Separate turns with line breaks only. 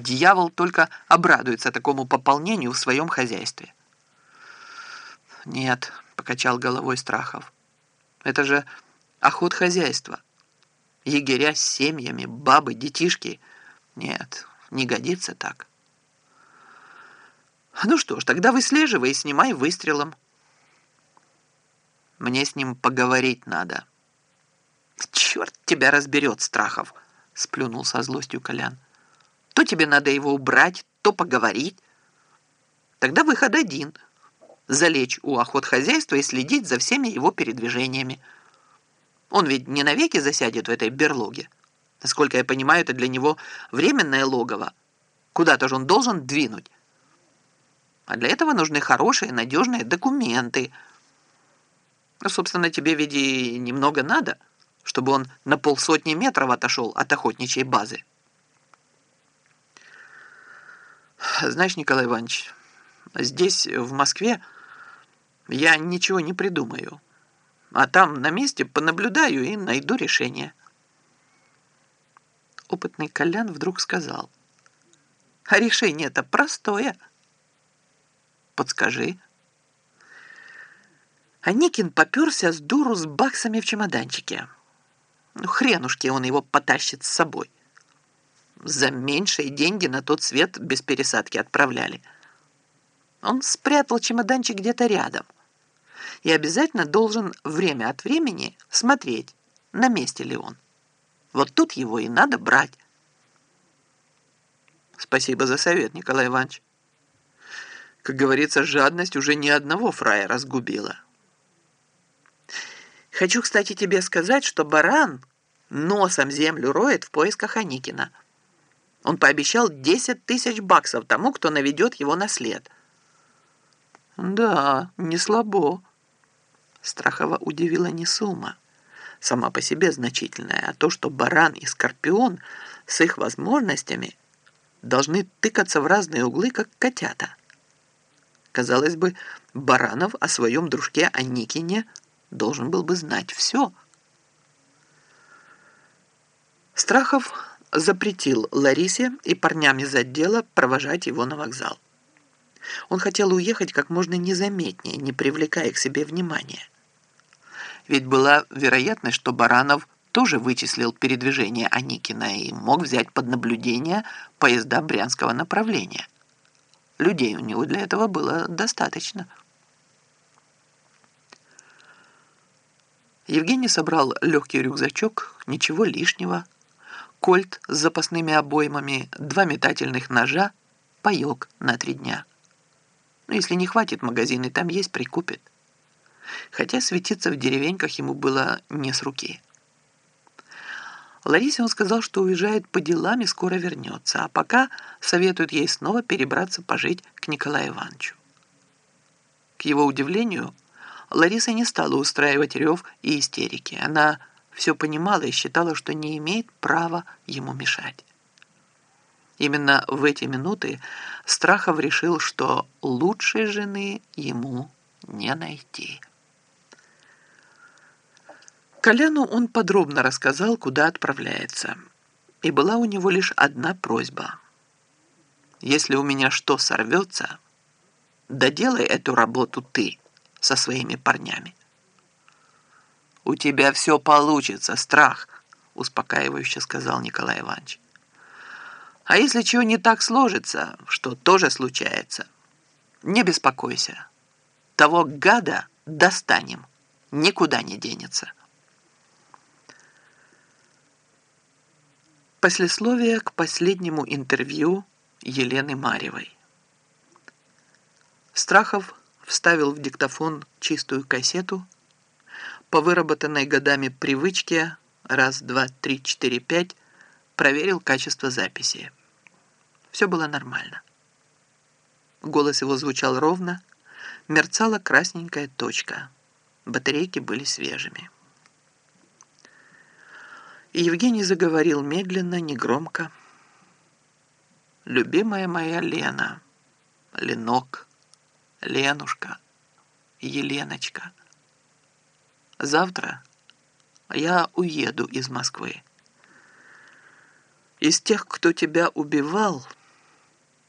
дьявол только обрадуется такому пополнению в своем хозяйстве. «Нет», — покачал головой Страхов, — «это же охот хозяйства. Егеря с семьями, бабы, детишки. Нет, не годится так». «Ну что ж, тогда выслеживай и снимай выстрелом». «Мне с ним поговорить надо». «Черт тебя разберет, Страхов!» — сплюнул со злостью Колян. «То тебе надо его убрать, то поговорить. Тогда выход один — залечь у охот хозяйства и следить за всеми его передвижениями. Он ведь не навеки засядет в этой берлоге. Насколько я понимаю, это для него временное логово. Куда-то же он должен двинуть. А для этого нужны хорошие, надежные документы. Ну, собственно, тебе ведь и немного надо — чтобы он на полсотни метров отошел от охотничьей базы. Знаешь, Николай Иванович, здесь, в Москве, я ничего не придумаю. А там на месте понаблюдаю и найду решение. Опытный Колян вдруг сказал. А решение-то простое. Подскажи. Аникин поперся с дуру с баксами в чемоданчике. Ну, хренушки он его потащит с собой. За меньшие деньги на тот свет без пересадки отправляли. Он спрятал чемоданчик где-то рядом и обязательно должен время от времени смотреть, на месте ли он. Вот тут его и надо брать. Спасибо за совет, Николай Иванович. Как говорится, жадность уже ни одного фрая разгубила. Хочу, кстати, тебе сказать, что баран носом землю роет в поисках Аникина. Он пообещал 10 тысяч баксов тому, кто наведет его на след. Да, не слабо. Страхова удивила не сумма, сама по себе значительная, а то, что баран и скорпион с их возможностями должны тыкаться в разные углы, как котята. Казалось бы, Баранов о своем дружке Аникине – должен был бы знать все. Страхов запретил Ларисе и парням из отдела провожать его на вокзал. Он хотел уехать как можно незаметнее, не привлекая к себе внимания. Ведь была вероятность, что Баранов тоже вычислил передвижение Аникина и мог взять под наблюдение поезда брянского направления. Людей у него для этого было достаточно – Евгений собрал легкий рюкзачок, ничего лишнего, кольт с запасными обоймами, два метательных ножа, паек на три дня. Ну, если не хватит, магазины там есть, прикупит. Хотя светиться в деревеньках ему было не с руки. Ларисе он сказал, что уезжает по делам и скоро вернется, а пока советует ей снова перебраться пожить к Николаю Ивановичу. К его удивлению, Лариса не стала устраивать рев и истерики. Она все понимала и считала, что не имеет права ему мешать. Именно в эти минуты Страхов решил, что лучшей жены ему не найти. Коляну он подробно рассказал, куда отправляется. И была у него лишь одна просьба. «Если у меня что сорвется, доделай эту работу ты» со своими парнями. «У тебя все получится, страх», — успокаивающе сказал Николай Иванович. «А если чего не так сложится, что тоже случается, не беспокойся. Того гада достанем, никуда не денется». Послесловие к последнему интервью Елены Марьевой. Страхов вставил в диктофон чистую кассету, по выработанной годами привычке раз, два, три, четыре, пять проверил качество записи. Все было нормально. Голос его звучал ровно, мерцала красненькая точка. Батарейки были свежими. Евгений заговорил медленно, негромко. «Любимая моя Лена, Ленок». Ленушка, Еленочка. Завтра я уеду из Москвы. Из тех, кто тебя убивал,